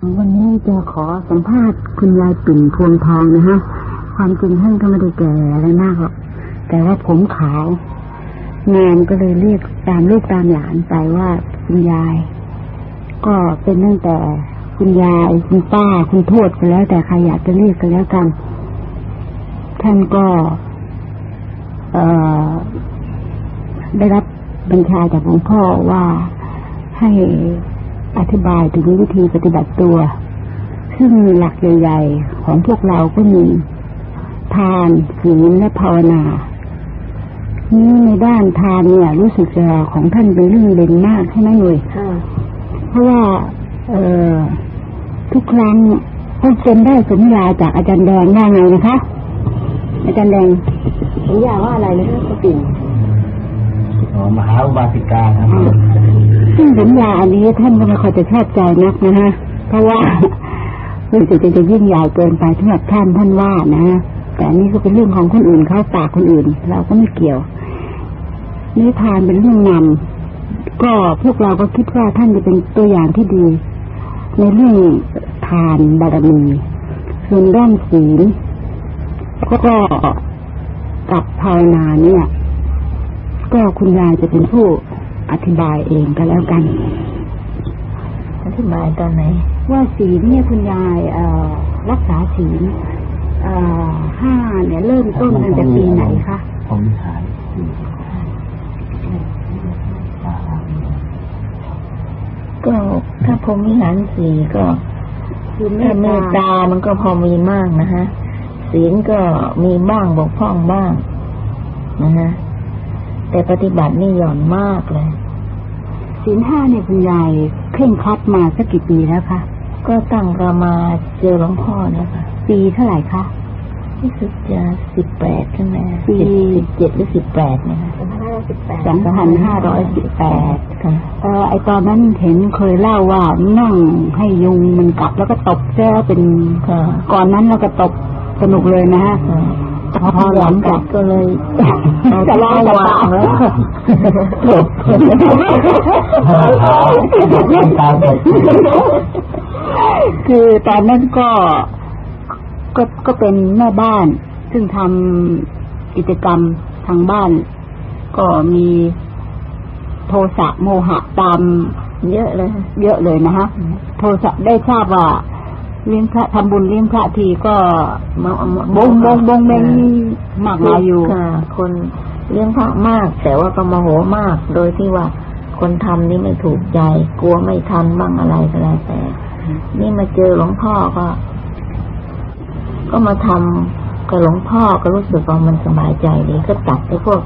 วันนี้จะขอสัมภาษณ์คุณยายปิ่นพวงทองนะฮะ ความจริงท่านก็ไม่ได้แก่อะไรมากหรอก แต่ว่าผมขาว งานก็เลยเรียกตามลูกตามหลานไปว่าคุณยาย ก็เป็นตั้งแต่คุณยายคุณป้าคุณทวดก็แล้ว แต่ใครอยากจะเรียกก็แล้วกัน ท่านก็ เอ่อ ได้รับบัญชาจากหลวงพ่อว่าให้ อธิบายถึงวิธีปฏิบัติตัว ซึ่งหลักใหญ่ๆของพวกเราก็มี ทานศีลและภาวนานี่ในด้านทานเนี่ย รู้สึกจะของท่านเป็นเรื่องเด่นมากใช่ไหมหนุ่ยเพราะว่า เออทุกครั้งท่านเซ็นได้สัญญาจากอาจารย์แดงว่าไงนะคะ อาจารย์แดงสัญญาว่าอะไรนะคะคุณปิ่นมหาอุบาสิกาครับ ซึ่งสัญญาอันนี้ท่านก็ไม่ค่อยจะชอบใจนักนะฮะเพราะว่ารู้สึกจะจะยิ่งใหญ่เกินไปสำหรับท่านท่านว่านะแต่นนี้ก็เป็นเรื่องของคนอื่นเขาปากคนอื่น เราก็ไม่เกี่ยวนิทานเป็นเรื่องนำก็พวกเราก็คิดว่าท่านจะเป็นตัวอย่างที่ดี ในเรื่องทานบารมีส่วนด้านศีลก็กับภาวนาเนี่ย ก็คุณยายจะเป็นผู้ อธิบายเองก็แล้วกัน อธิบายตอนไหน ว่าศีลเนี่ยคุณยายเอ่อรักษาศีลเอ่อห้าเนี่ยเริ่มต้นตั้งแต่ปีไหนคะผมวิหารก็ถ้าพรหมวิหารสี่ก็คือเมถ้าตเมตตาตามันก็พอมีมากนะฮะศีลก็มีบ้างบกพร่องบ้างนะฮะ แต่ปฏิบัตินี่หย่อนมากเลยศีลห้าเนี่ยคุณยายเคร่งครัดมาสักกี่ปีแล้วคะก็ตั้งเรามาเจอหลวงพ่อเนี่ยค่ะปีเท่าไหร่คะรู้สึกจะสิบแปดใช่ไหมปีสิบเจ็ดหรือสิบแปดเนี่ยค่ะสองพันห้าร้อยสิบแปดค่ะเออไอตอนนั้นเห็นเคยเล่าว่านั่งให้ยุงมันกัดแล้วก็ตบแจ้เป็นค่ะก่อนนั้นเราก็ตบสนุกเลยนะฮะค่ะ พอหลังจากก็เลยจะเล่าจะวางแล้วตาคือตอนนั้นก็ก็ก็เป็นแม่บ้าน ซึ่งทำกิจกรรมทางบ้าน ก็มีโทสะโมหะตามเยอะเลย เยอะเลยนะฮะโทสะได้ทราบว่า เลี้ยงพระทำบุญเลี้ยงพระทีก็มาเอามาบงบงบงเมงนี่มากมายอยู่ค่ะ คนเลี้ยงพระมาก แต่ว่าก็โมโหมาก โดยที่ว่าคนทำนี่ไม่ถูกใจ กลัวไม่ทันบ้างอะไรก็แล้วแต่ นี่มาเจอหลวงพ่อก็ ก็มาทำกับหลวงพ่อก็รู้สึกว่ามันสบายใจดีก็ตัดไอ้พวก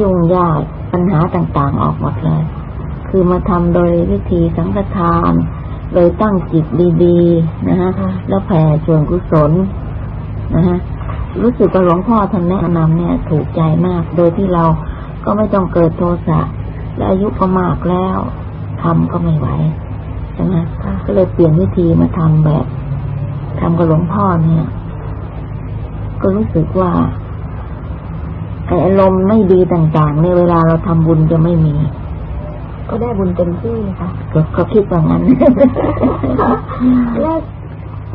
ยุ่งยากปัญหาต่างๆออกหมดเลย คือมาทำโดยวิธีสังฆทาน โดยตั้งจิตดีๆนะฮะแล้วแผ่ส่วนกุศลนะฮะรู้สึกว่าหลวงพ่อท่านแนะนำเนี่ยถูกใจมาก โดยที่เราก็ไม่ต้องเกิดโทสะและอายุก็มากแล้วทำก็ไม่ไหวใช่ไหมก็เลยเปลี่ยนวิธีมาทำแบบทำกับหลวงพ่อเนี่ย ก็รู้สึกว่าไอ้อารมณ์ไม่ดีต่างๆในยเวลาเราทำบุญจะไม่มี ก็ได้บุญเต็มที่ค่ะก็เขาคิดว่างั้นแล้ว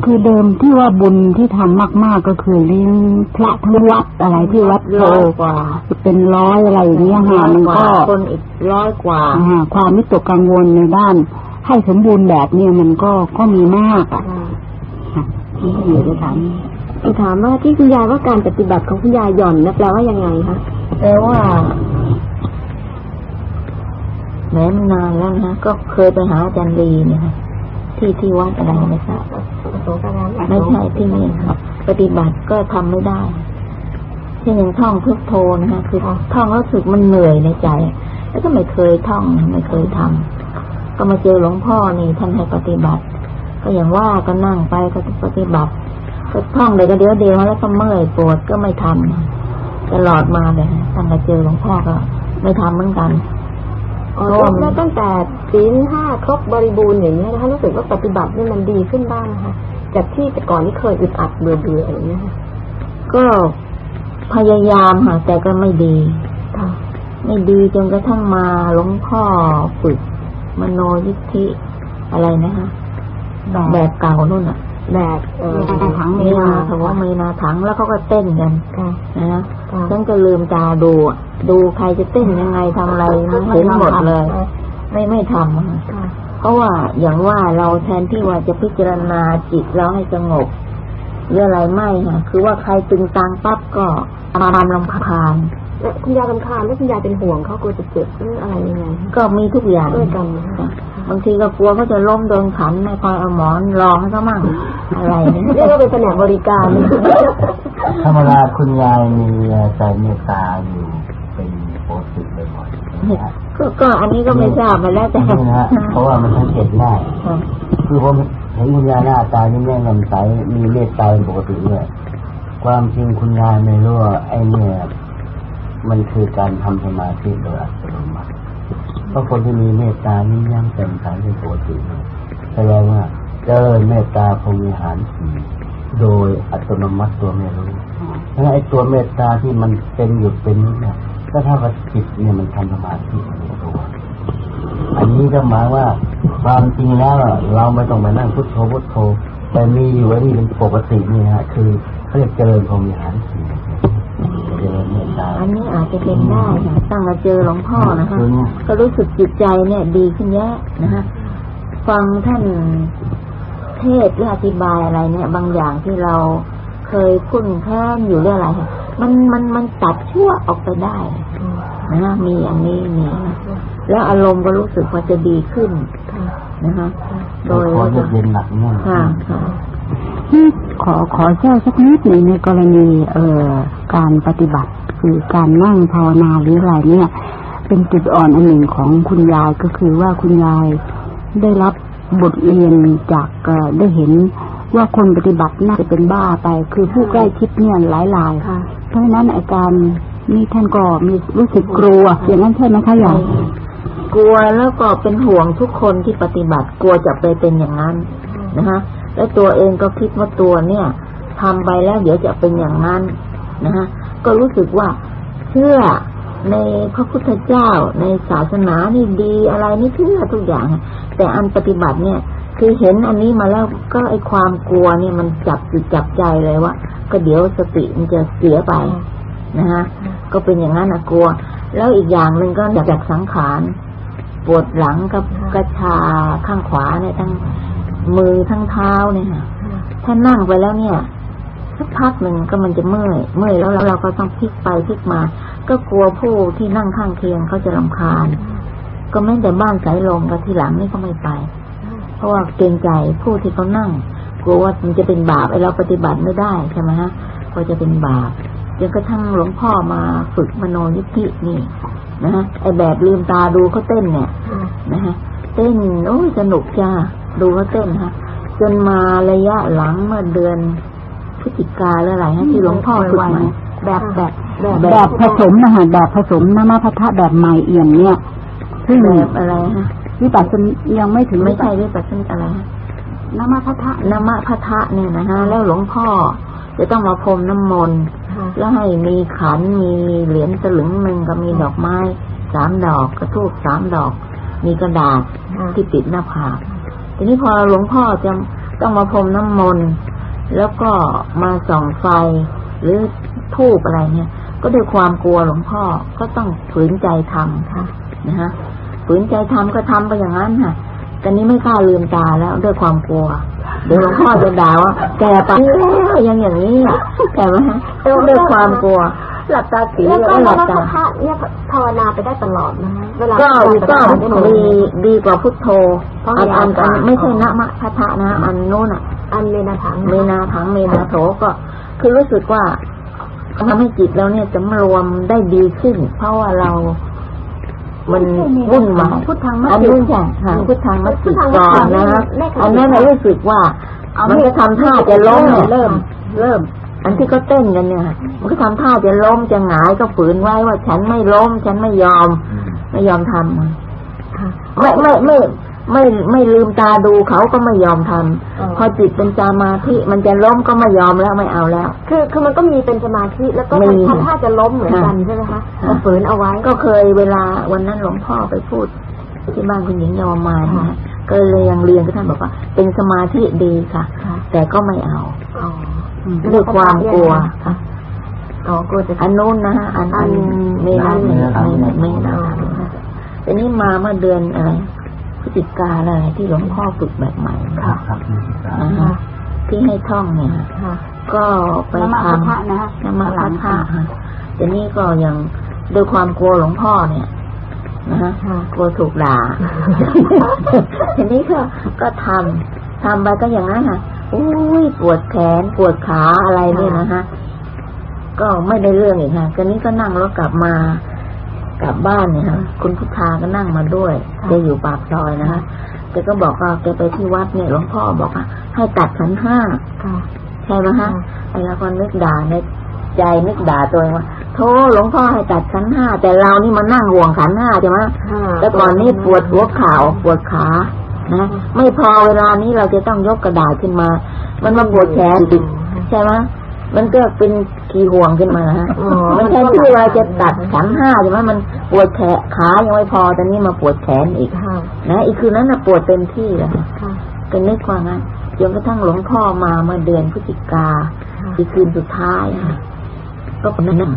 คือเดิมที่ว่าบุญที่ทำมากๆก็คือเลี้ยงพระทั้งวัดอะไรที่วัดโพร้อยกว่าเป็นร้อยอะไรอย่างเงี้ยค่ะมันก็คนอีกร้อยกว่าอ่าความวิตกกังวลในด้าน ให้สมบูรณ์แบบเนี่ยมันก็ก็มีมากอะค่ะที่อยู่ในถามถามว่าที่คุณยายว่าการปฏิบัติของคุณยายหย่อนนะแปลว่ายังไงคะแต่ว่า แม้มันนานแล้วนะก็เคยไปหาอาจารย์ลีเนี่ยค่ะที่ที่วัดอะไรไม่ทราบไม่ใช่ที่นี่ครับปฏิบัติก็ทำไม่ได้ ที่หนึ่งท่องพุทโธนะคะคือท่องแล้วสึกมันเหนื่อยในใจ แล้วก็ไม่เคยท่องไม่เคยทำก็มาเจอหลวงพ่อนี่ท่านให้ปฏิบัติ ก็อย่างว่าก็นั่งไปก็ปฏิบัติก็ท่องเดี๋ยวก็เดี๋ยวเดียวแล้วก็เมื่อยปวดก็ไม่ทำตลอดมาเลยตั้งแต่เจอหลวงพ่อก็ไม่ทำเหมือนกัน อ๋อแล้วแล้วตั้งแต่ศีลห้าครบบริบูรณ์อย่างนี้ยนะคะรู้สึกว่าปฏิบัตินี่มันดีขึ้นบ้างนะคะจากที่แต่ก่อนที่เคยอึดอัดเบื่อเบื่ออะไรอย่างเงี้ยค่ะก็พยายามค่ะแต่ก็ไม่ดีไม่ดีจนกระทั่งมาหลวงพ่อฝึกมโนยิทธิอะไรนะคะแบบเก่านู่นอะ แบบเออมีถังมีนาถวงมีนาถังแล้วเขาก็เต้นกันค่ะนะค่ะฉันก็ลืมตาดูดูใครจะเต้นยังไงทำอะไรมันเห็นหมดเลย ไม่ไม่ทำเพราะว่าอย่างว่าเราแทนที่ว่าจะพิจารณาจิตเราให้สงบหรืออะไรไม่ค่ะคือว่าใครตึงตังปั๊บก็ตามลำคาญ คุณยายรำคาญแล้วคุณยายเป็นห่วงเขากลัวจะเจ็บหรืออะไรยังไงก็มีทุกอย่างด้วยกันนะค่ะบางทีก็กลัวเขาจะล้มโดนขันไม่คอยเอาหมอนรองให้เขามั่งอะไรเนี่ยเรียกว่าเป็นแผนกบริการธรรมดาคุณยายมีใจเมตตาอยู่เป็นปกติบ่อยๆนะฮะก็ก็อันนี้ก็ไม่ทราบมาแล้วแต่นี่นะฮะเพราะว่ามันสังเกตได้ค่ะคือผมเห็นคุณยายหน้าตานี่แม่ลำใสมีเมตตาเป็นปกติด้วยความจริงคุณยายไม่รู้ว่าไอ้เนี่ย มันคือการทำสมาธิโดยอัตโนมัติเพราะคนที่มีเมตตานี่ย่งแจ่มใสเป็นติเนี่ยแสดงว่าเจริญเมตตาพรมิหารสีโดยอัตโนมัติตัวไม่รู้เพราะไอ้ตัวเมตตาที่มันเป็นหยุดเป็นนี่เนี่ยก็เท่ากับจิตเนี่ยมันทำสมาธิในตัวอันนี้ก็หมายว่าความจริงแล้วเราไม่ต้องมานั่งพุทโธพุทโธแต่มีอยู่ไว้ที่เป็นปกตินี่ฮะคือเขาเรียกเจริญพรมิหารสี อันนี้อาจจะเป็นได้ค่ะตั้งมาเจอหลวงพ่อนะคะคือก็รู้สึกจิตใจเนี่ย ดีขึ้นเยอะนะคะฟังท่านเทศหรืออธิบายอะไรเนี่ย บางอย่างที่เราเคยคุ้นแค้นอยู่เรื่องอะไรค่ะมันมันมันตัดชั่วออกไปได้นะมีอย่างนี้มีแล้วอารมณ์ก็รู้สึกว่าจะดีขึ้นนะคะโดโดยยขอเย็นหนักแน่นค่ะค่ะนี่ ขอขอแทรกสักนิดหนึ่งในกรณีเอ่อการปฏิบัติ คือการนั่งภาวนาหรืออะไรเนี่ย เป็นจุดอ่อนอันหนึ่งของคุณยายก็คือว่าคุณยายได้รับบทเรียนจากเอ่อได้เห็นว่าคนปฏิบัติน่าจะเป็นบ้าไป คือผู้ใกล้ชิดเนี่ยหลายรายค่ะเพราะฉะนั้นอาการนี่ท่านก็มีรู้สึกกลัว อย่างนั้นใช่ไหมคะยายกลัวแล้วก็เป็นห่วงทุกคนที่ปฏิบัติกลัวจะไปเป็นอย่างนั้นนะคะ แล้วตัวเองก็คิดว่าตัวเนี่ยทำไปแล้วเดี๋ยวจะเป็นอย่างนั้นนะคะก็รู้สึกว่าเชื่อในพระพุทธเจ้าในศาสนานี่ดีอะไรนี่เชื่อทุกอย่าง แต่อันปฏิบัติเนี่ยคือเห็นอันนี้มาแล้วก็ไอความกลัวเนี่ยมันจับจิตจับใจเลยว่าก็เดี๋ยวสติมันจะเสียไปนะฮะก็เป็นอย่างนั้นนะกลัว แล้วอีกอย่างหนึ่งก็จากสังขารปวดหลังกับกระชาข้างขวาเนี่ยทั้ง มือทั้งเท้าเนี่ยค่ะถ้านั่งไปแล้วเนี่ยสักพักหนึ่งก็มันจะเมื่อย เมื่อยแล้วเราก็ต้องพลิกไปพลิกมา ก็กลัวผู้ที่นั่งข้างเคียงเขาจะรำคาญ ก็แม้แต่บ้านสายลมกับที่หลังนี่ก็ไม่ไป เพราะว่าเกรงใจผู้ที่เขานั่ง กลัวว่ามันจะเป็นบาปไอ้เราปฏิบัติไม่ได้ใช่ไหมฮะก็จะเป็นบาปจนกระทั่งหลวงพ่อมาฝึกมโนยิทธินี่นะฮะไอแบบลืมตาดูเขาเต้นเนี่ยนะฮะเต้นโอ้ยสนุกจ้า ดูเขาเต้นฮะจนมาระยะหลังเมื่อเดือนพฤศจิกาแล้วอะไรฮะที่หลวงพ่อฝึกมาแบบแบบแบบผสมนะคะแบบผสมน้ำมาพัทะแบบใหม่เอี่ยมเนี่ยซึ่งแบบอะไรฮะวิปัสสนายังไม่ถึงไม่ใช่ด้วยปัจจัยอะไรฮะน้ำมาพัทะนามะพะทะเนี่ยนะฮะแล้วหลวงพ่อจะต้องมาพรมน้ำมนต์แล้วให้มีขันมีเหรียญสลึงหนึ่งก็มีดอกไม้สามดอกกระทูบสามดอก มีกระดาษที่ติดหน้าผาก ทีนี้พอหลวงพ่อจะต้องมาพรมน้ำมนต์แล้วก็มาส่องไฟหรือทูบอะไรเนี่ย ก็ด้วยความกลัวหลวงพ่อก็ต้องฝืนใจทำค่ะนะฮะฝืนใจทำก็ทำไปอย่างนั้นค่ะตอนนี้ไม่กล้าลืมตาแล้วด้วยความกลัวเดี๋ยวหลวงพ่อจะด่าว่าแกไปแล้วยังอย่างนี้อะแกไหมฮะด้วยความกลัว หลับตาสีแล้วแล้วก็ก็หเราลับก็ตาพระเนี่ยภาวนาไปได้ตลอดนะฮะเวลาก็ปก็ฏิบัติได้ดีดีกว่าพุทโธเพราะอันอันยาวกอัว่านไม่ใช่นะมะพะทะนะอันโน้นอะ อันเมนาถังเมนาถังเมนาโถก็คือรู้สึกว่าทำให้จิตเราเนี่ยจะรวมได้ดีขึ้น เพราะว่าเรา มันวุ่นวายพุทธังมัอันจจุนู้นใช่ค่ะพุทธังมัจจิก่อนนะครับอันนั้นน่ะรู้สึกว่ามันก็ทำท่าจะล้มเนี่ยเริ่ม เริ่ม อันที่เขาเต้นกันเนี่ย มันก็ทำท่าจะล้มจะหงายก็ฝืนไว้ว่าฉันไม่ล้ม ฉันไม่ยอม ไม่ยอมทำไม่ไม่ไม่ไม่ไม่ลืมตาดูเขาก็ไม่ยอมทำพอจิตเป็นสมาธิมันจะล้มก็ไม่ยอมแล้วไม่เอาแล้ว คือคือมันก็มีเป็นสมาธิแล้วก็มีทำท่าจะล้มเหมือนกันใช่ไหมคะแต่ฝืนเอาไว้ก็เคยเวลาวันนั้นหลวงพ่อไปพูดที่บ้านคุณหญิงเยาวมานนะ ก็เลยยังเรียนก็ท่านบอกว่า เป็นสมาธิดีค่ะค่ะแต่ก็ไม่เอาอ๋อด้วยความกลัวค่ะอ๋อกลัวจะอันนู้นนะฮะอันอันไม่ได้ไม่ได้ไม่ได้แต่นี่มาเมื่อเดือนอะไรพฤศจิกาอะไรที่หลวงพ่อฝึกแบบใหม่ครับครับมีศึกษานะฮะที่ให้ท่องเนี่ยฮะค่ะก็ไปนมะทพะนะฮะำนมาพัทธะฮะแต่นี่ก็ยังด้วยความกลัวหลวงพ่อเนี่ยนะฮะ ค่ะกลัวถูกด่าทีนี้ก็ก็ทำทำไปก็อย่างนั้นค่ะอุ้ยปวดแขนปวดขาอะไรเนี่ยนะฮะก็ไม่ได้เรื่องอีกค่ะก็นี้ก็นั่งรถกลับมากลับบ้านเนี่ยฮะคุณพุทธาก็นั่งมาด้วยแกอยู่ปากซอยนะคะแกก็บอกว่าแกไปที่วัดเนี่ยหลวงพ่อบอกว่าให้ตัดขันห้าค่ะใช่ไหมฮะค่ะไอ้เราก็นึกด่าใน ใจนึกด่าตัวเองว่าโธ่หลวงพ่อให้ตัดขันห้าแต่เรานี่มานั่งห่วงขันห้าใช่ไหมค่ะแต่ก่อนนี่ปวดหัวเข่าปวดขานะไม่พอเวลานี้เราจะต้องยกกระดาษขึ้นมา มันมาปวดแขนอีกใช่ไหมมันก็เป็นขีห่วงขึ้นมานะฮะอ๋อมันแค่ที่ว่าจะตัดขันห้าใช่ไหมมันปวดแขนขายังไม่พอแต่นี่มาปวดแขนอีกค่ะนะอีกคืนนั้นน่ะปวดเต็มที่เลยค่ะค่ะก็นึกว่างั้นจนกระทั่งหลวงพ่อมาเมื่อเดือนพฤศจิกาค่ะอีกคืนสุดท้าย ค่ะก็ไปนั่ง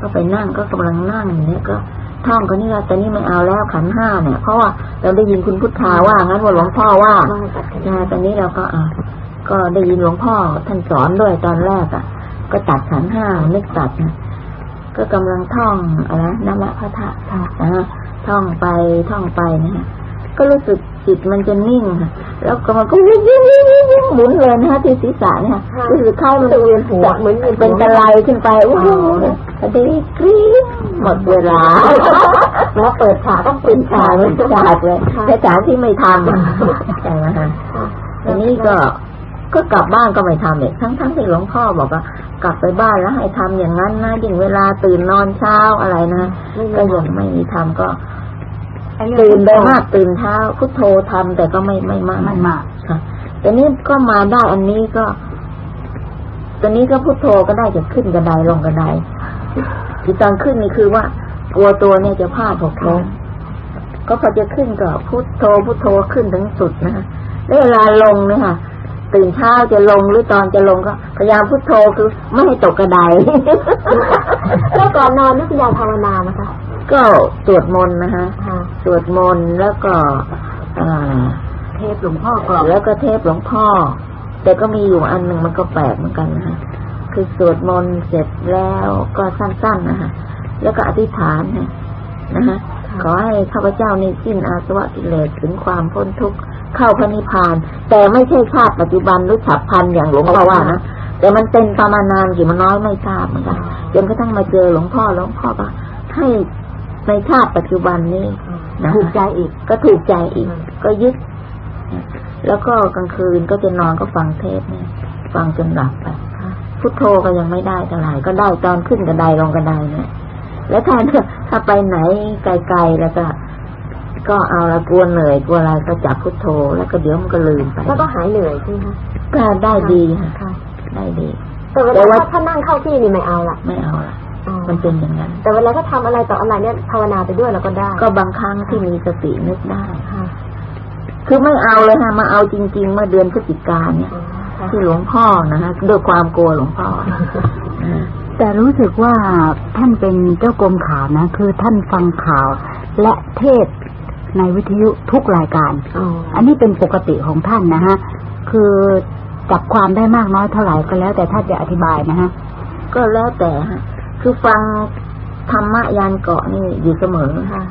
ก็ไปนั่งก็กำลังนั่งอย่างนี้ก็ท่องกันนี่แหละแต่นี่ไม่เอาแล้วขันห้าเนี่ย เพราะว่าเราได้ยินคุณพุทธาว่างั้นว่าหลวงพ่อว่าใช่ตอนนี้เราก็อะก็ได้ยินหลวงพ่อท่านสอนด้วยตอนแรกอะ ก็ตัดขันห้านึกตัดนะก็กำลังท่องอะไรนะมะพะทะค่ะนะฮะท่องไปท่องไปนะฮะก็รู้สึก จิตมันจะนิ่งค่ะแล้วก็มันก็วิ่งวิ่งวิ่งวิ่งวิ่งหมุนเลยนะฮะที่ศีรษะเนี่ยรู้สึกเข้ามันเวียนหัวเหมือนเวียนหัวเป็นตะไลขึ้นไปโอ้โหกระดีกรี๊ดหมดเวลาแล้วเปิดฉากต้องปิดฉาฉากกมันฉากเลยแต่ฉากที่ไม่ทำอะใช่ไหมฮะทีนี้ก็ก็กลับบ้านก็ไม่ทำอีกทั้งทั้งที่หลวงพ่อบอกว่ากลับไปบ้านแล้วให้ทำอย่างนั้นนะยิ่งเวลาตื่นนอนเช้าอะไรนะก็ยังไม่มีทำก็ ตื่นโดยมากตื่นเช้าพุทโธทำแต่ก็ไม่ไม่มากไม่มากค่ะแต่นี้ก็มาได้อันนี้ก็ตอนนี้ก็พุทโธก็ได้จะขึ้นกระไดลงกระไดที่ตอนขึ้นนี่คือว่ากลัวตัวเนี่ยจะพลาดหกล้มก็พอจะขึ้นก็พุทโธพุทโธขึ้นถึงสุดนะคะแล้วเวลาลงเนี่ยค่ะตื่นเช้าจะลงหรือตอนจะลงก็พยายามพุทโธคือไม่ให้ตกกระไดแล้วก่อนนอนนี่คุณยายภาวนานะคะ ก็สวดมนต์นะคะค่ะสวดมนต์แล้วก็อ่าเทพหลวงพ่อกรอบแล้วก็เทพหลวงพ่อ แต่ก็มีอยู่อันหนึ่งมันก็แปลกเหมือนกันนะคะคือสวดมนต์เสร็จแล้วก็สั้นๆนะคะแล้วก็อธิษฐานนะนะคะขอให้ข้าพเจ้านี้สิ้นอาสวะกิเลสถึงความพ้นทุกข์เข้าพระนิพพาน แต่ไม่ใช่ชาติปัจจุบันหรือฉับพลันอย่างหลวงพ่อว่านะแต่มันเป็นประมาณนานกี่มันน้อยไม่ทราบเหมือนกันจนกระทั่งมาเจอหลวงพ่อหลวงพ่อก็ให้ ในชาติปัจจุบันนี้นะคะถูกใจอีก ก็ถูกใจอีก ก็ยึด แล้วก็กลางคืนก็จะนอนก็ฟังเทศน์เนี่ยฟังจนหลับไปพุทโธก็ยังไม่ได้เท่าไหร่ก็ได้ตอนขึ้นกระไดลงกระไดเนี่ย แล้วถ้าถ้าไปไหนไกลๆแล้วก็ก็เอาละกลัวเหนื่อยกลัวอะไรก็จับพุทโธ แล้วก็เดี๋ยวมันก็ลืมไปแล้วก็หายเหนื่อยใช่ไหมคะก็ได้ดีค่ะค่ะได้ดีแต่เวแต่ลาว่าถ้านั่งเข้าที่นี่ไม่เอาละไม่เอาละอ๋อ มันเป็นอย่างนั้น แต่เวลาถ้าทำอะไรต่ออะไรเนี่ยภาวนาไปด้วยเราก็ได้ ก็บางครั้งที่มีสตินึกได้ค่ะคือไม่เอาเลยค่ะมาเอาจริง ๆ เมื่อเดือนพฤศจิกาเนี่ยอ๋อค่ะที่หลวงพ่อนะฮะด้วยความกลัวหลวงพ่ออ่าแต่รู้สึกว่าท่านเป็นเจ้ากรมข่าวนะ คือท่านฟังข่าวและเทศน์ในวิทยุทุกรายการอ๋ออันนี้เป็นปกติของท่านนะฮะ คือจับความได้มากน้อยเท่าไหร่ก็แล้วแต่ท่านจะอธิบายนะฮะ ก็แล้วแต่ฮะ คือฟังธรรมะยานเกาะนี่อยู่เสมอค่ะ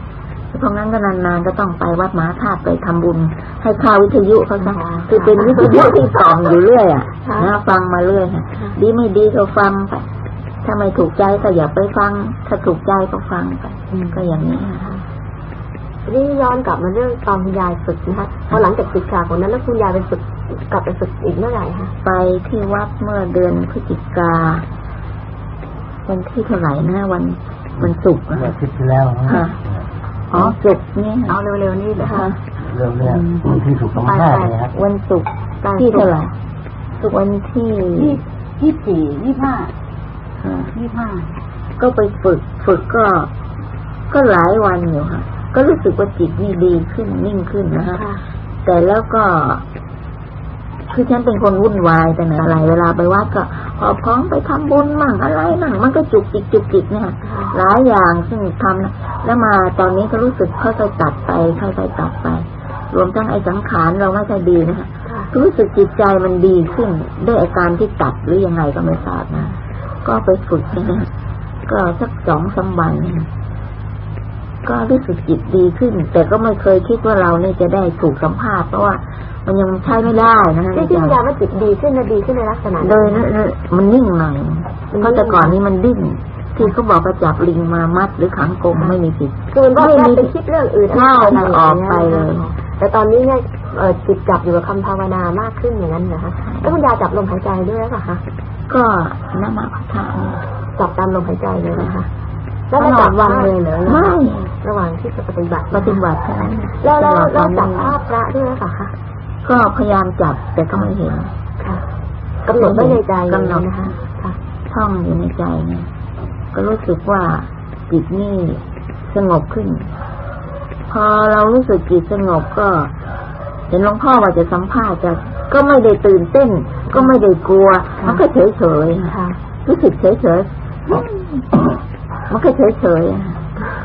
เพราะงั้นก็นานๆก็ต้องไปวัดมหาธาตุไปทำบุญ ให้ข่าววิทยุเขาซะค่ะคือเป็นวิทยุที่ส่องอยู่เรื่อยอะค่ะนะฟังมาเรื่อยฮะค่ะดีไม่ดีก็ฟังไปถ้าไม่ถูกใจก็อย่าไปฟัง ถ้าถูกใจก็ฟังไปก็อย่างนี้ฮะนี่ย้อนกลับมาเรื่องตอนคุณยายฝึกนะคะพอหลังจากศึกษาคนนั้นแล้วคุณยายไปฝึกกลับไปฝึกอีกเมื่อไหร่คะไปที่วัดเมื่อเดือนพฤศจิกา วันที่เท่าไหร่นะวันวันศุกร์อะเมื่ออาทิตย์ที่แล้วนะค่ะอ๋อศุกร์เนี่ยเอาเร็วๆนี้เลยค่ะเรื่องเรื่องที่ถูกต้องได้เลยครับวันศุกร์ที่เท่าไหร่วันที่ยี่ยี่สี่ยี่ห้าอ่ายี่ห้าก็ไปฝึกฝึกก็ ก็หลายวันอยู่ค่ะ ก็รู้สึกว่าจิตนี่ดีขึ้นนิ่งขึ้นนะคะค่ะแต่แล้วก็ คือฉันเป็นคนวุ่นวายแต่ไหนอะไร เวลาไปวัดก็ ขอพร้อมไปทำบุญมั่งอะไรมั่งมันก็จุกจิกจุกจิกเนี่ยหลายอย่างซึ่งทำนะแล้วมาตอนนี้ก็รู้สึกค่อยๆตัดไปค่อยๆตัดไป รวมทั้งไอ้สังขารเราไม่ใช่ดีนะฮะรู้สึกจิตใจมันดีขึ้นด้วยอาการที่ตัดหรือยังไงก็ไม่ทราบนะก็ไปฝึกนะก็สักสองสามวัน ก็รู้สึกจิตดีขึ้น แต่ก็ไม่เคยคิดว่าเราเนี่ยจะได้ถูกสัมภาษณ์เพราะว่ามันยังใช้ไม่ได้นะฮะที่ที่ยาว่าจิตดีขึ้นนะดีขึ้นในลักษณะโดยมันนิ่งหน่อยเพราะแต่ก่อนนี้มันดิ้นที่เขาบอกว่าจับลิงมามัดหรือขังกรงไม่มีจิตคือมันก็ไปคิดเรื่องอื่นใช่ออกไปเลยแต่ตอนนี้เนี่ยจิตจับอยู่กับคำภาวนามากขึ้นอย่างนั้นเหรอคะแล้วคุณยาจับลมหายใจด้วยหรือเปล่าคะก็นมาพัฒนาจับตามลมหายใจเลยนะคะแล้วจับวันเลยเหรอไม่ ระหว่างที่ปฏิบัติปฏิบัติแค่นั้นแล้วเราเราจับภาพพระด้วยหรือเปล่าคะก็พยายามจับแต่ก็ไม่เห็นค่ะกำหนดไว้ในใจกำหนดนะคะค่ะท่องอยู่ในใจเนี่ยก็รู้สึกว่าจิตนี่สงบขึ้น พอเรารู้สึกจิตสงบก็ เห็นหลวงพ่อว่าจะสัมภาษณ์จะก็ไม่ได้ตื่นเต้น ก็ไม่ได้กลัว มันก็เฉยเฉยค่ะรู้สึกเฉยเฉยมันก็เฉยเฉย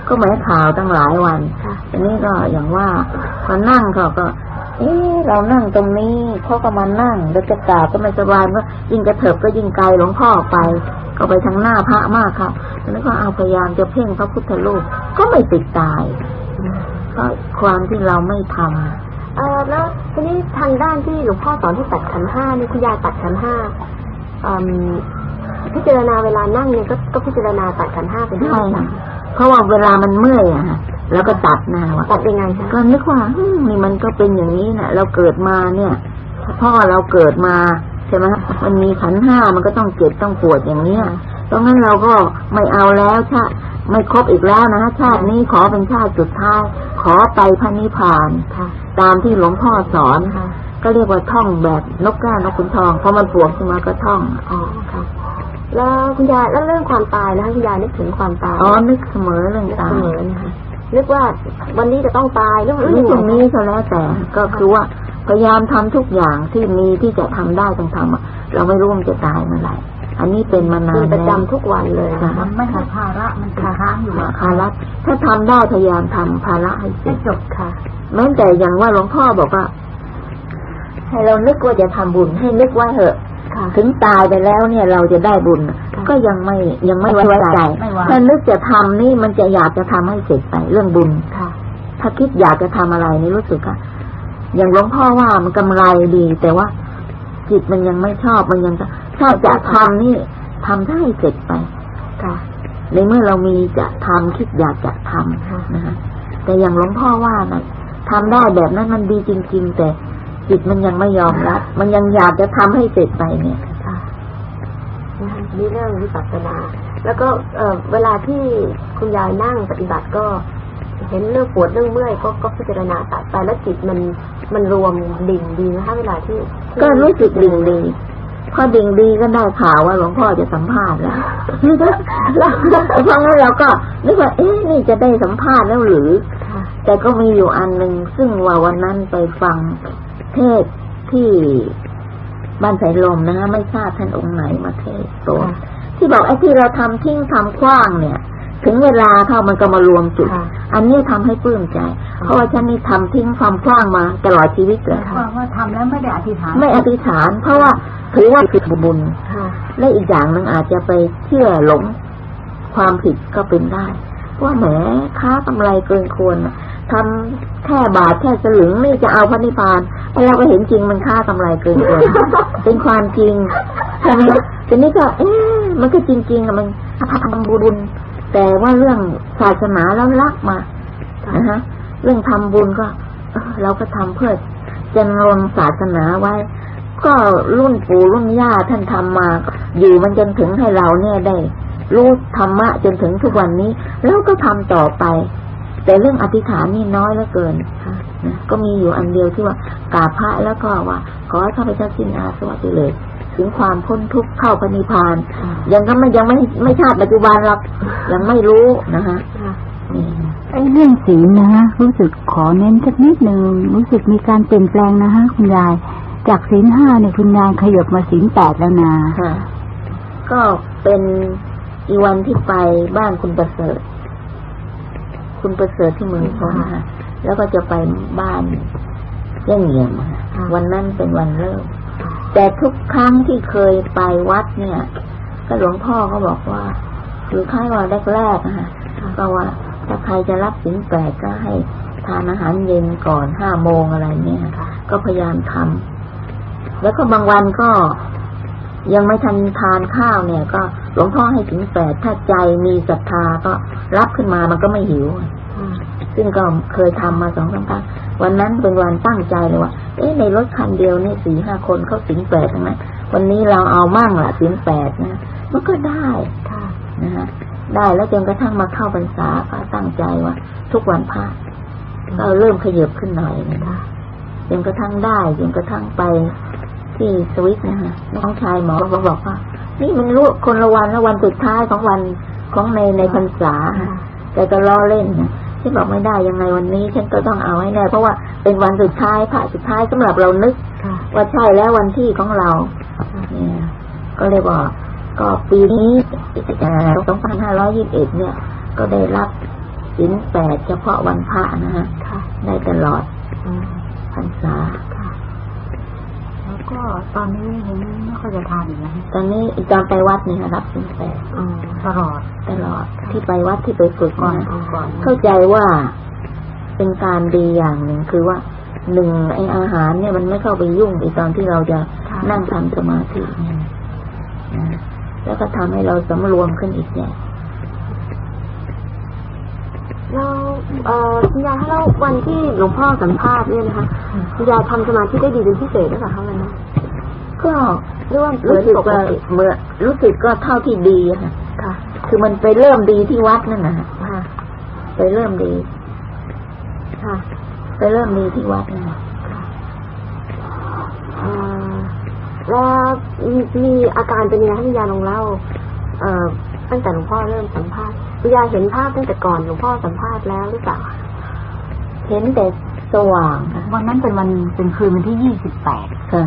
ก็เหมือนข่าวตั้งหลายวันค่ะอันนี้ก็อย่างว่าพอนั่งเขาก็ เอ๊ะเรานั่งตรงนี้เขาก็มานั่งแล้วจะกราบก็ไม่สบายก็ยิ่งกระเถิบก็ยิ่งไกลหลวงพ่อไป ก็ไปทางหน้าพระมากครับแล้วก็เอาพยายามจะเพ่งพระพุทธรูปก็ไม่ติดตายเพราะความที่เราไม่ทำเออแล้วทีนี้ทางด้านที่หลวงพ่อสอนที่ตัดขันธ์ห้านี่คุณยายตัดขันธ์ห้าอืมพิจารณาเวลานั่งเนี่ยก็ก็พิจารณาตัดขันธ์ห้าเป็นใช่ค่ะ เพราะว่าเวลามันเมื่อยอะฮะแล้วก็ตัดหน้าว่าตัดยังไงคะก็นึกว่าอืมนี่มันก็เป็นอย่างนี้นะเราเกิดมาเนี่ยพ่อเราเกิดมาใช่ไหมมันมีขันธ์ห้ามันก็ต้องเจ็บต้องปวดอย่างเนี้ยตรงนั้นเราก็ไม่เอาแล้วชาติไม่ครบอีกแล้วนะชาตินี้ขอเป็นชาติสุดท้ายขอไปพระนิพพานค่ะตามที่หลวงพ่อสอนค่ะก็เรียกว่าท่องแบบนกแก้วนกขุนทองพอมันปวดขึ้นมาก็ท่องอ๋อค่ะ แล้วคุณยายแล้วเรื่องความตายนะคะคุณยายนึกถึงความตายอ๋อนึกเสมอเรื่องนึกตาเสยมอนะคะนึกว่าวันนี้จะต้องตายหรือนี่ตรงนี้ก็แล้วแต่ก็คือว่าพยายามทำทุกอย่างที่มีที่จะทำได้ต้องทำอะเราไม่รู้มันจะตายเมื่อไหร่อันนี้เป็นมานานเป็นประแล้วจำทุกวันเลยนะค่ะคะไม่ใช่ภาระมันติดค้างอยู่อะภาระถ้าทำได้พยายามทำภาระให้เสร็จจบค่ะแม้แต่อย่างว่าหลวงพ่อบอกว่าให้เรานึกว่าจะทำบุญให้นึกว่าเหอะค่ะ ถึงตายไปแล้วเนี่ยเราจะได้บุญ ก็ยังไม่ยังไม่ไว้ใจไม่วางถ้านึกจะทำนี่มันจะอยากจะทำให้เสร็จไปเรื่องบุญค่ะถ้าคิดอยากจะทำอะไรนี่รู้สึกอะอย่างหลวงพ่อว่ามันกำไรดี แต่ว่า จิตมันยังไม่ชอบมันยังชอบจะทำนี่ทำให้เสร็จไปค่ะในเมื่อเรามีจะทำคิดอยากจะทค่ะำนะคะแต่อย่างหลวงพ่อว่านะทำได้แบบนั้นมันดีจริง ๆ แต่ จิตมันยังไม่ยอมรับมันยังอยากจะทำให้เสร็จไปเนี่ยค่ะนะคะนี่เรื่องวิปัสสนา แล้วก็เอ่อเวลาที่คุณยายนั่งปฏิบัติก็ เห็นเรื่องปวดเรื่องเมื่อยก็ก็พิจารณาตัดไปแล้วจิตมันมันรวมดิ่งดีนะคะเวลาที่ที่ก็รู้สึกดิ่งดีพอดิ่งดีก็ได้ข่าวว่าหลวงพ่อจะสัมภาษณ์แล้วแล้วเพราะงั้นเราก็นึกว่าเอ๊ะนี่จะได้สัมภาษณ์แล้วหรือค่ะแต่ก็มีอยู่อันหนึ่งซึ่งว่าวันนั้นไปฟัง เทศน์ที่บ้านสายลมนะฮะไม่ทราบท่านองค์ไหนมาเทศน์ตัวค่ะที่บอกไอ้ที่เราทำทิ้งทำคว้างเนี่ย ถึงเวลาเข้ามันก็มารวมจุดค่ะอันนี้ทำให้ปลื้มใจ เพราะว่าฉันนี่ทำทิ้งความคว้างมาตลอดชีวิตเลยว่าว่าทำแล้วไม่ได้อธิษฐาน ไม่อธิษฐาน เพราะว่าถือว่าผิดบุญค่ะและอีกอย่างหนึ่งอาจจะไปเชื่อหลงความผิดก็เป็นได้ว่าแหมค้ากำไรเกินควรน่ะ ทำแค่บาทแค่สลึงนี่จะเอาพระนิพพานแต่เราก็เห็นจริงมันค่ากำไรเกินควรเป็นความจริงใช่ไหมทีนี้ก็ เอ๊ะมันก็จริงๆอะมันทำบุญแต่ว่าเรื่องศาสนาแล้วรักมานะฮะเรื่องทำบุญก็เออเราก็ทำเพื่อจะนรงศาสนาไว้ ก็รุ่นปู่รุ่นย่าท่านทำมา อยู่มันจนถึงให้เราเนี่ยได้รู้ธรรมะจนถึงทุกวันนี้ แล้วก็ทำต่อไป แต่เรื่องอธิษฐานนี่น้อยเหลือเกินนะก็มีอยู่อันเดียวที่ว่ากราบพระแล้วก็ว่า ขอให้ข้าพเจ้าสิ้นอาสวะไปเลย ถึงความพ้นทุกข์เข้าพระนิพพาน ยังก็ไม่ยังไม่ไม่ชาติปัจจุบันหรอกยังไม่รู้นะฮะค่ะนี่ไอ้เรื่องศีลนะฮะรู้สึกขอเน้นสักนิดหนึ่งรู้สึกมีการเปลี่ยนแปลงนะฮะคุณยาย จากศีลห้าเนี่ยคุณยายขยับมาศีลแปดแล้วนะค่ะก็เป็นอีวันที่ไปบ้านคุณประเสริฐ คุณประเสริฐที่เมืองชนค่ะแล้วก็จะไปบ้านเย่ยงเงียมค่ะค่ะวันนั้นเป็นวันเริ่มแต่ทุกครั้งที่เคยไปวัดเนี่ย ก็หลวงพ่อก็บอกว่าคือค่ายว่าแรกๆอะค่ะก็ว่าถ้าใครจะรับสินแปดก็ให้ทานอาหารเย็นก่อนห้าโมงอะไรเนี่ยค่ะก็พยายามทำแล้วก็บางวันก็ ยังไม่ทันทานข้าวเนี่ย ก็หลวงพ่อให้ถึงแปดถ้าใจมีศรัทธาก็รับขึ้นมามันก็ไม่หิวซึ่งก็เคยทำมาสองสามครั้งวันนั้นเป็นวันตั้งใจเลยว่าเอ๊ะในรถคันเดียวนี่สี่ห้าคนเขาสิงแปดทั้งนั้นวันนี้เราเอามั่งละสิงแปดนะมันก็ได้ค่ะนะฮะได้แล้วจนกระทั่งมาเข้าพรรษาก็ตั้งใจว่า ทุกวันพระก็เริ่มขยับขึ้นหน่อยนะคะจนกระทั่งได้จนกระทั่งไป ที่สวิตนะฮะน้องชายหมอก็บอกว่า นี่มันรู้คนละวันแล้ววันสุดท้ายของวันของในในพรรษาแต่ก็ล้อเล่นนะที่บอกไม่ได้ยังไงวันนี้ ฉันก็ต้องเอาให้แน่เพราะว่าเป็นวันสุดท้ายพระสุดท้ายสำหรับเรานึกค่ะว่าใช่แล้ววันที่ของเราเนี่ยก็เลยบอกก็ปีนี้สองพันห้าร้อยี่สิบเอ็ดเนี่ย ก็ได้รับสินแปดเฉพาะวันพระนะฮะค่ะได้ตลอดอืมพรรษาค่ะแล้ว ก็ตอนนี้เห็นไม่ค่อยจะทานอีกแล้วตอนนี้อีกตอนไปวัดเนี่ยรับสินแปดอ๋อตลอดตลอดที่ไปวัดที่ไปฝึกก่อนนะก่อนเข้าใจว่าเป็นการดีอย่างหนึ่งคือว่าหนึ่งไออาหารเนี่ยมันไม่เข้าไปยุ่งในตอนที่เราจะนั่งทำสมาธิเนี่ยนะแล้วก็ทำให้เราสำรวมขึ้นอีกเนี่ย แล้วเอ่อคุณยายคะแล้ววันที่หลวงพ่อสัมภาษณ์เนี่ยนะคะคุณยายทำสมาธิได้ดีเป็นพิเศษหรือเปล่าคะวันนั้นก็หรือว่ารู้สึกปกว่าติเมื่อรู้สึกก็เท่าที่ดีอะค่ะค่ะ คือมันไปเริ่มดีที่วัดนั่นนะฮะค่ะ ไปเริ่มดี ค่ะ ไปเริ่มดีที่วัดนั่นนะเอ่อแล้วมีมีอาการเป็นยังไงให้คุณยายลองเล่า เอ่อ ตั้งแต่หลวงพ่อเริ่มสัมภาษณ์คุณยายเห็นภาพตั้งแต่ก่อนหลวงพ่อสัมภาษณ์แล้วหรือเปล่าเห็นแต่สว่างค่ะวันนั้นเป็นวันเป็นคืนวันที่ยี่สิบแปดค่ะ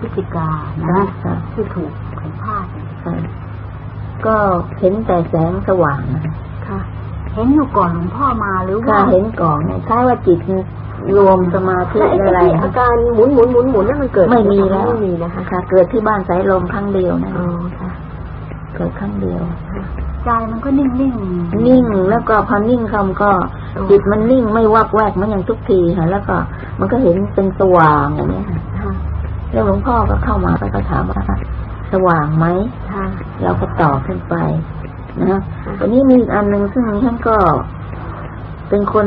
พฤศจิกานะค่ะที่ถูกสัมภาษณ์ค่ะก็เห็นแต่แสงสว่างนะค่ะ เห็นอยู่ก่อนหลวงพ่อมาหรือค่ะว่าเห็นก่อนเนี่ยคล้ายว่าจิตรวมสมาธิและไอ้อะไรที่อาการหมุนหมุนหมุนหมุนนั่นมันเกิดไม่มีแล้วไม่มีนะคะค่ะเกิดที่บ้านสายลมครั้งเดียวนะอ๋อค่ะ เกิดครั้งเดียวใจมันก็นิ่งนิ่งนิ่งแล้วก็พอนิ่งคำก็จิตมันนิ่งไม่วักแวกเหมันอย่างทุกทีค่ะแล้วก็มันก็เห็นเป็นสว่างอย่างเนี้ยค่ะค่ะแล้วหลวงพ่อก็เข้ามาก็ถามว่าสว่างไหมค่ะเราก็ตอบขึ้นไปนะฮะวันนี้มีอีกอันหนึ่งซึ่งฉันก็ เป็นคน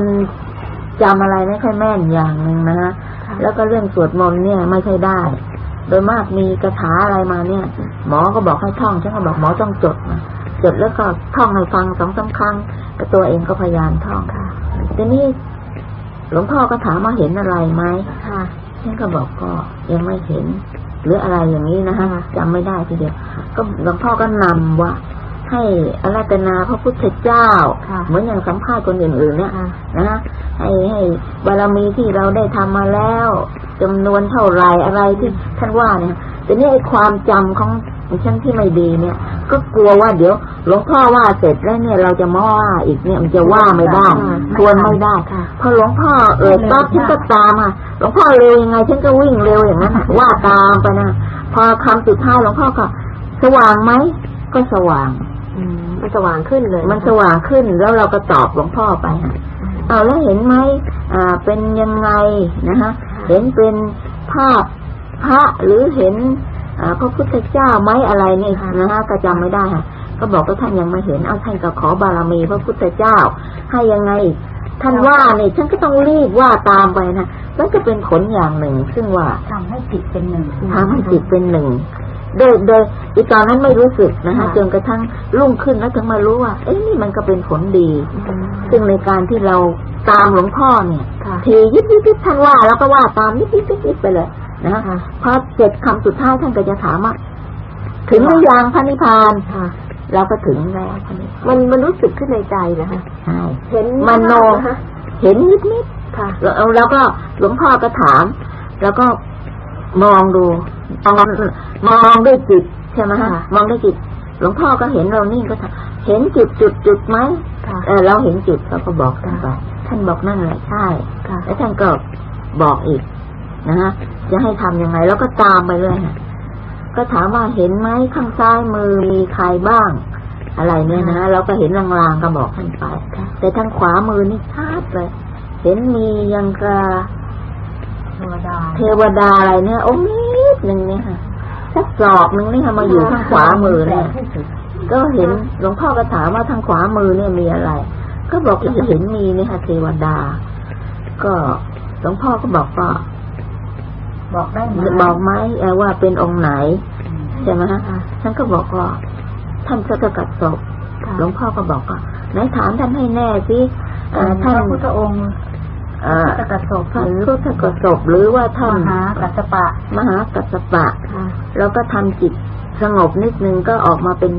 จำอะไรไม่ค่อยแม่นอย่างหนึ่งนะฮะค่ะแล้วก็เรื่องสวดมนต์เนี่ยไม่ใช่ได้ โดยมากมีคาถาอะไรมาเนี่ย หมอก็บอกให้ท่องฉันก็บอกหมอต้องจดมาจดแล้วก็ท่องให้ฟังสองสามครั้งแต่ตัวเองก็พยายามท่องค่ะทีนี้หลวงพ่อก็ถามว่าเห็นอะไรไหมค่ะฉันก็บอกก็ยังไม่เห็น หรืออะไรอย่างนี้นะฮะจำไม่ได้ทีเดียวก็หลวงพ่อก็นำว่า ให้อาราธนาพระพุทธเจ้าค่ะเหมือนอย่างสัมภาษณ์คนอื่นๆเนี่ยค่ะนะฮะให้ให้บารมีที่เราได้ทำมาแล้วจำนวนเท่าไหรอะไรที่ท่านว่าเนี่ยแต่นี่ไอ้ความจำของฉันที่ไม่ดีเนี่ย ก็กลัวว่าเดี๋ยวหลวงพ่อว่าเสร็จแล้วเนี่ยเราจะมาว่าอีกเนี่ยมันจะว่าไม่ได้ค่ะควรไม่ได้ค่ะพอหลวงพ่อเอ่ยปั๊บฉันก็ตามอะหลวงพ่อเร็วยังไงฉันก็วิ่งเร็วอย่างนั้นน่ะว่าตามไปนะพอคำสุดท้ายหลวงพ่อก็สว่างไหมก็สว่างอื มมันสว่างขึ้นเลย มันสว่างขึ้นแล้วเราก็ตอบหลวงพ่อไปฮะเอาแล้วเห็นไหมอ่า เป็นยังไงนะฮะเห็นเป็นภาพพระหรือเห็นอ่าพระพุทธเจ้าไหมอะไรนี่นะฮะก็จำไม่ได้ค่ะก็บอกว่าท่านยังไม่เห็นเอาท่านก็ขอบารมีพระพุทธเจ้า ให้ยังไง ท่านว่าเนี่ยฉันก็ต้องรีบว่าตามไปนะแล้วจะเป็นผลอย่างหนึ่ง ซึ่งว่าทำให้จิตเป็นหนึ่งทำให้จิตเป็นหนึ่ง โดยโดยอีตอนนั้นไม่รู้สึกนะคะจนกระทั่งรุ่งขึ้นแล้วถึงมารู้ว่า เอ๊ะนี่มันก็เป็นผลดีอืมซึ่งในการที่เราตามหลวงพ่อเนี่ยค่ะทียิบยิบยิบท่านว่าแล้วก็ว่าตามยิบยิบยิบยิบไปเลยนะค่ะพอเจ็ดคำสุดท้ายท่านก็จะถามว่าถึงหรือยังพระนิพพานค่ะเราก็ถึงแล้วคนนี้มันมันรู้สึกขึ้นในใจนะคะใช่เห็นมโนนะคะเห็นนิดนิดค่ะๆแล้วแล้วก็หลวงพ่อก็ถาม แล้วก็ มองดูมองมองด้วยจิตใช่ไหมฮะมองด้วยจิต หลวงพ่อก็เห็นเรานิ่งก็ถามเห็นจุดจุดจุดไหมค่ะเออเราเห็นจุดเราก็บอกท่านไปท่านบอกนั่นแหละใช่ค่ะแล้วท่านก็บอกอีกนะฮะจะให้ทำยังไง แล้วก็ตามไปเลยฮะก็ถามว่าเห็นไหมข้างซ้ายมือมีใครบ้าง อะไรเนี่ยนะเราก็เห็นลางๆก็บอกท่านไปแต่ทางขวามือนี่ชัดเลย เห็นมียังกะ เทวดา เทวดาอะไรเนี่ยโอ้นิดหนึ่งเนี่ยค่ะสักศอกหนึ่งนี่ค่ะมาอยู่ทางขวามือเนี่ยก็เห็นหลวงพ่อก็ถามว่าทางขวามือเนี่ยมีอะไร ก็บอกเห็นมีเนี่ยค่ะเทวดา ก็หลวงพ่อก็บอกว่าบอกได้ไหมบอกไหมเอ่อว่าเป็นองค์ไหนใช่ไหมฮะค่ะท่านก็บอกว่าท่านจะสกัดศพค่ะหลวงพ่อก็บอกว่าไหนถามท่านให้แน่สิเอ่อท่าท่านนพุทธองค์เอ่อ พระกัสสปพระหรือพุทธกศพหรือว่าท่านมหากัสสปะ มหากัสสปะค่ะแล้วก็ทำจิตสงบนิดนึงก็ออกมาเป็น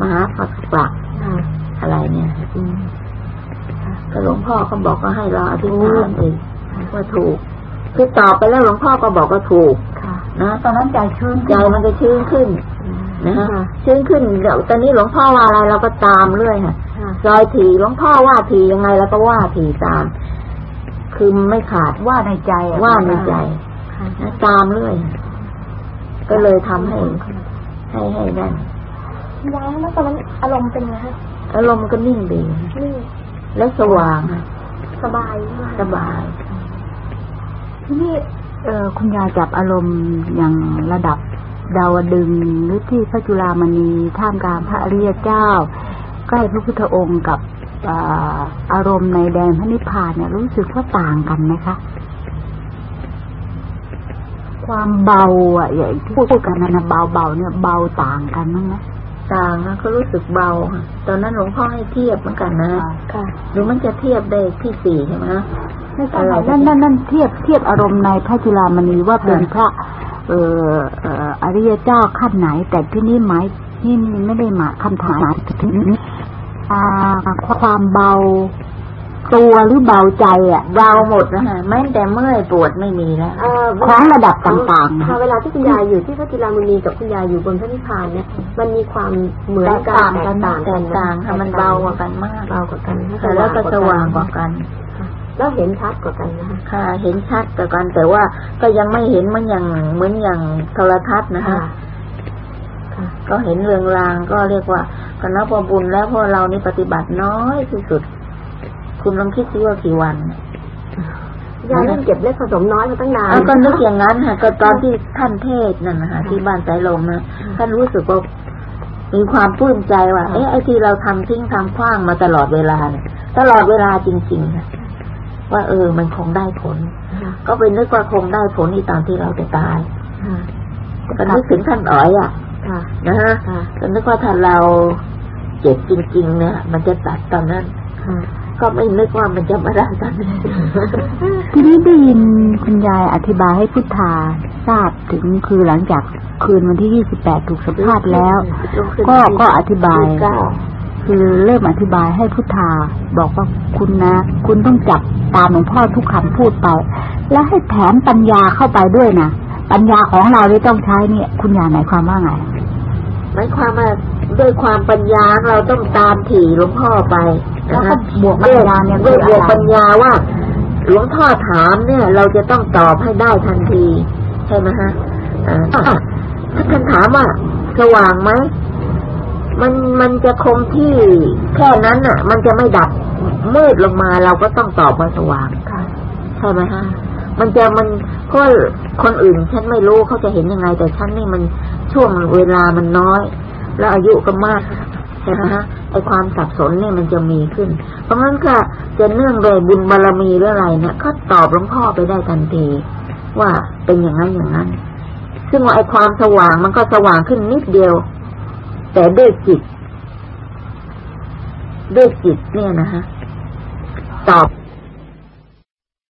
มหากัสสปะค่ะอะไรเนี่ยอืมก็หลวงพ่อก็บอกว่าให้เราอธิษฐานเองว่าถูกคือตอบไปแล้วหลวงพ่อก็บอกว่าถูกค่ะนะตอนนั้นใจชื้นใจมันจะชื้นขึ้นนะฮะชื้นขึ้นเดี๋ยวตอนนี้หลวงพ่อว่าอะไรเราก็ตามเรื่อยค่ะค่ะซอยถีหลวงพ่อว่าถียังไงเราก็ว่าถีตาม คือไม่ขาดว่าในใจอะว่าในใจค่ะนะตามเรื่อยก็เลยทำให้ให้ให้นั่นย้ายแล้วตอนนั้นอารมณ์เป็นไงคะอารมณ์ก็นิ่งดีนี่แล้วสว่างอะสบายมากสบายทีนี้เออคุณยายจับอารมณ์อย่างระดับดาวดึงส์หรือที่พระจุลามณีท่ามกลางพระอริยเจ้า ใกล้พระพุทธองค์กับ อ่าอารมณ์ในแดนพระนิพพานเนี่ยรู้สึกว่าต่างกันไหมคะ ความเบาอะอย่างที่พูดกันนะนะเบาเบาๆเนี่ยเบาต่างกันมั้งไหมต่างนะก็รู้สึกเบาค่ะตอนนั้นหลวงพ่อให้เทียบเหมือนกันนะค่ะหรือมันจะเทียบได้ที่สี่ใช่ไหมไม่ใช่ค่ะนั่นนั่นนั่นเทียบเทียบอารมณ์ในพระจุลามณีว่าเป็นพระเอ่อเอ่ออริยเจ้าขั้นไหน แต่ที่นี่หมายที่นี่ไม่ได้หมายคำถามถึงนี้อ่า ความเบา ตัวหรือเบาใจอะเบาหมดนะฮะแม้แต่เมื่อยปวดไม่มีแล้วเอ่อของระดับต่างๆนะค่ะเวลาที่คุณยายอยู่ที่พระจิรามุนีกับคุณยายอยู่บนพระนิพพานเนี่ยมันมีความเหมือนกันแตกต่างกันแตกต่างแตกันกต่างค่ะมันเบากว่ากันมากเบากว่ากันแต่แล้วก็สว่างกว่ากันแล้วเห็นชัดกว่ากันนะคะค่ะ เห็นชัดกว่ากันแต่ว่าก็ยังไม่เห็นเหมือนอย่างเหมือนอย่างโทรทัศน์นะคะค่ะ ก็เห็นเรืองรางก็เรียกว่าก็นับว่าบุญแล้วเพราะเรานี่ปฏิบัติน้อยที่สุด คุณลองคิดสิว่ากี่วันยายเล่นเก็บเล็กผสมน้อยมาตั้งนานเอาก็นึกอย่างนั้นค่ะก็ตอนที่ท่านเทศน์นั่นนะคะที่บ้านสายลมนะท่านรู้สึกว่ามีความปลื้มใจว่าเอ๊ะไอ้ที่เราทำทิ้งทำขว้างมาตลอดเวลาเนี่ยตลอดเวลาจริงๆค่ะว่าเออ มันคงได้ผลค่ะก็เป็นนึกว่าคงได้ผลที่ตอนที่เราจะตายค่ะก็นึกถึงท่านอ๋อยอะค่ะ นะฮะค่ะก็นึกว่าถ้าเราเจ็บจริง ๆ เนี่ย มันจะตัดตอนนั้นค่ะก็ไม่นึกว่ามันจะมาได้ตอนนี้ทีนี้ได้ยินคุณยายอธิบายให้พุทธาทราบถึงคือหลังจากคืนวันที่28ถูกสัมภาษณ์แล้ว ก็ก็อธิบายเก้าคือเริ่มอธิบายให้พุทธาบอกว่าคุณนะ คุณต้องจับตามหลวงพ่อทุกคำพูดไป แล้วให้แถมปัญญาเข้าไปด้วยนะปัญญาของเราที่ต้องใช้เนี่ย คุณยายหมายความว่าไง หมายความว่าด้วยความปัญญาเราต้องตามถี่หลวงพ่อไปแล้วนะก็คะบวกปัญญาเนี่ยด้คืวยอบวกอะไรปัญญาว่าหลวงพ่อถามเนี่ย เราจะต้องตอบให้ได้ทันทีใช่ไหมฮะอ่าถ้าท่านถามว่าสว่างไหมมันมันจะคงที่แค่นั้นน่ะ มันจะไม่ดับมืดลงมาเราก็ต้องตอบว่าสว่างค่ะใช่ไหมฮะ มันจะมันก็คนอื่นฉันไม่รู้เขาจะเห็นยังไง แต่ฉันนี่มันช่วงเวลามันน้อย แล้วอายุก็มากใช่ไหมฮะไอความสับสนเนี่ยมันจะมีขึ้น เพราะงั้นค่ะจะเนื่องโดยบุญบารมีหรืออะไรเนี่ยก็ตอบหลวงพ่อไปได้ทันที ว่าเป็นอย่างนั้นอย่างนั้น ซึ่งว่าไอความสว่างมันก็สว่างขึ้นนิดเดียว แต่ด้วยจิต ด้วยจิตเนี่ยนะฮะตอบ